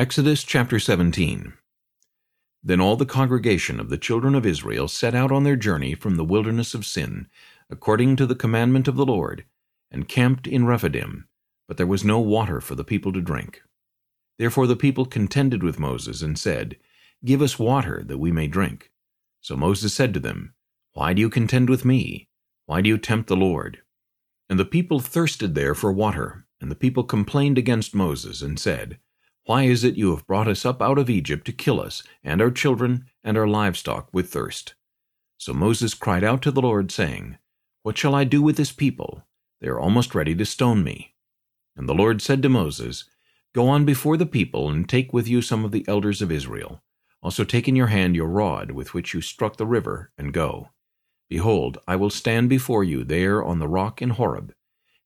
Exodus chapter 17 Then all the congregation of the children of Israel set out on their journey from the wilderness of Sin, according to the commandment of the Lord, and camped in Rephidim, but there was no water for the people to drink. Therefore the people contended with Moses, and said, Give us water, that we may drink. So Moses said to them, Why do you contend with me? Why do you tempt the Lord? And the people thirsted there for water, and the people complained against Moses, and said, why is it you have brought us up out of Egypt to kill us, and our children, and our livestock with thirst? So Moses cried out to the Lord, saying, What shall I do with this people? They are almost ready to stone me. And the Lord said to Moses, Go on before the people, and take with you some of the elders of Israel. Also take in your hand your rod with which you struck the river, and go. Behold, I will stand before you there on the rock in Horeb,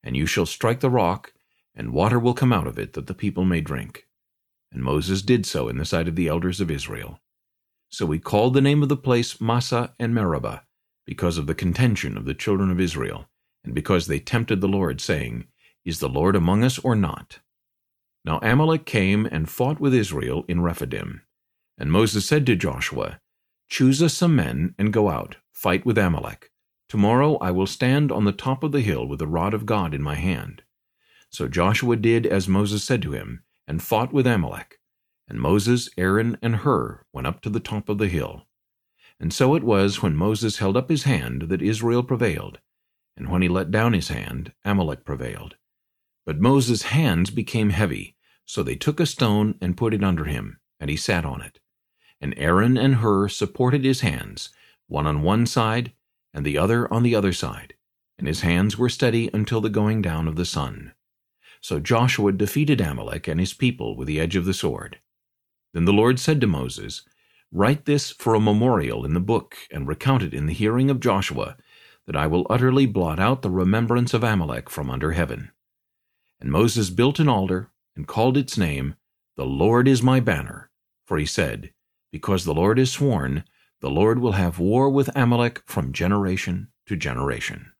and you shall strike the rock, and water will come out of it, that the people may drink. And Moses did so in the sight of the elders of Israel. So he called the name of the place Massah and Meribah, because of the contention of the children of Israel, and because they tempted the Lord, saying, Is the Lord among us or not? Now Amalek came and fought with Israel in Rephidim. And Moses said to Joshua, Choose us some men, and go out, fight with Amalek. Tomorrow I will stand on the top of the hill with the rod of God in my hand. So Joshua did as Moses said to him, and fought with Amalek. And Moses, Aaron, and Hur went up to the top of the hill. And so it was when Moses held up his hand that Israel prevailed, and when he let down his hand, Amalek prevailed. But Moses' hands became heavy, so they took a stone and put it under him, and he sat on it. And Aaron and Hur supported his hands, one on one side, and the other on the other side, and his hands were steady until the going down of the sun. So Joshua defeated Amalek and his people with the edge of the sword. Then the Lord said to Moses, Write this for a memorial in the book, and recount it in the hearing of Joshua, that I will utterly blot out the remembrance of Amalek from under heaven. And Moses built an altar, and called its name, The Lord is my banner. For he said, Because the Lord has sworn, the Lord will have war with Amalek from generation to generation.